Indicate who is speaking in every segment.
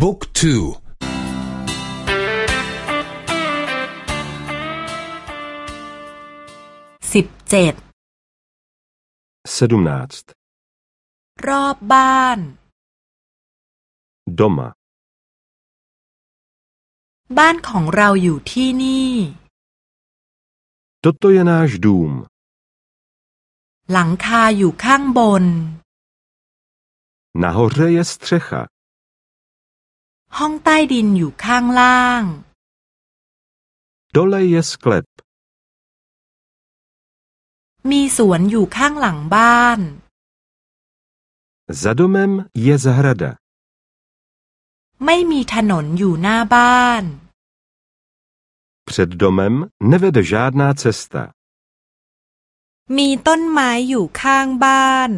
Speaker 1: บุ๊กทู
Speaker 2: สิบเจ็ดรอบบ้าน
Speaker 3: doma
Speaker 2: บ้านของเราอยู่ที่นี่
Speaker 3: Toto je náš dům.
Speaker 2: หลังคาอยู่ข้างบน
Speaker 3: Nahoře je střecha.
Speaker 2: ห้องใต้ดินอยู่ข้างล่าง
Speaker 3: Dole je sklep.
Speaker 2: มีสวนอยู่ข้างหลังบ้าน
Speaker 3: Za domem je zahrada.
Speaker 2: ไม่มีถนนอยู่หน้าบ้าน
Speaker 3: Před domem nevede žádná cesta.
Speaker 2: มีต้นไม้อยู่ข้างบ้าน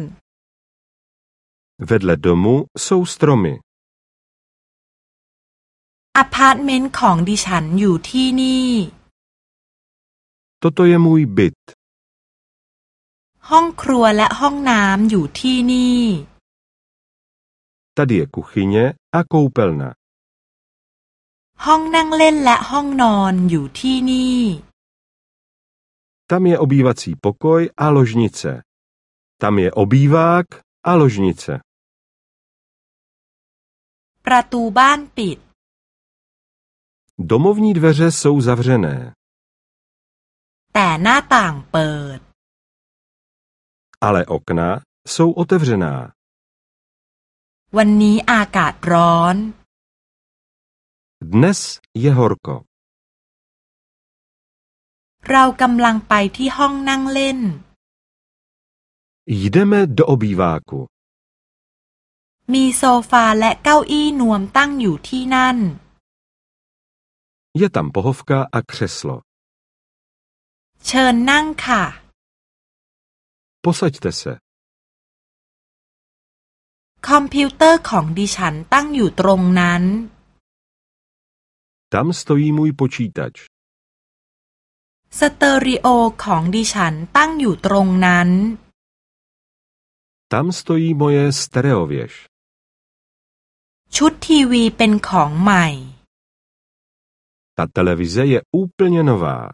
Speaker 3: Vedle domu jsou stromy.
Speaker 2: อพาร์ตเมนต์ของดิฉันอยู่ที่นี่
Speaker 3: Toto je můj byt.
Speaker 2: ห้องครัวและห้องน้ำอยู่ที่นี่
Speaker 3: Tady je kuchyně a koupelna.
Speaker 2: ห้องนั่งเล่นและห้องนอนอยู่ที่นี่
Speaker 3: Tam je obývací pokoj a ložnice. Tam je obývák a ložnice.
Speaker 2: ประตูบ้านปิด
Speaker 3: Domovní dveře jsou zavřené.
Speaker 2: แต่หน้าต่างเปิด
Speaker 3: Ale okna jsou otevřená.
Speaker 2: วันนี้อากาศร้อน
Speaker 3: Dnes je horko.
Speaker 2: เรากำลังไปที่ห้องนั่งเล่น
Speaker 3: Jdeme do obýváku.
Speaker 2: มีโซฟาและเก้าอี้นวมตั้งอยู่ที่นั่น
Speaker 3: Je tam pohovka a křeslo.
Speaker 2: เชิญนั่งค่ะ
Speaker 3: Posaďte se.
Speaker 2: คอมพิวเตอร์ของดิฉันตั้งอยู่ตรงนั้น
Speaker 3: Tam stojí můj počítač.
Speaker 2: สเตอริโอของดิฉันตั้งอยู่ตรงนั้น
Speaker 3: Tam stojí moje stereověž.
Speaker 2: ชุดทีวีเป็นของใหม่
Speaker 3: ta televize je úplně nová.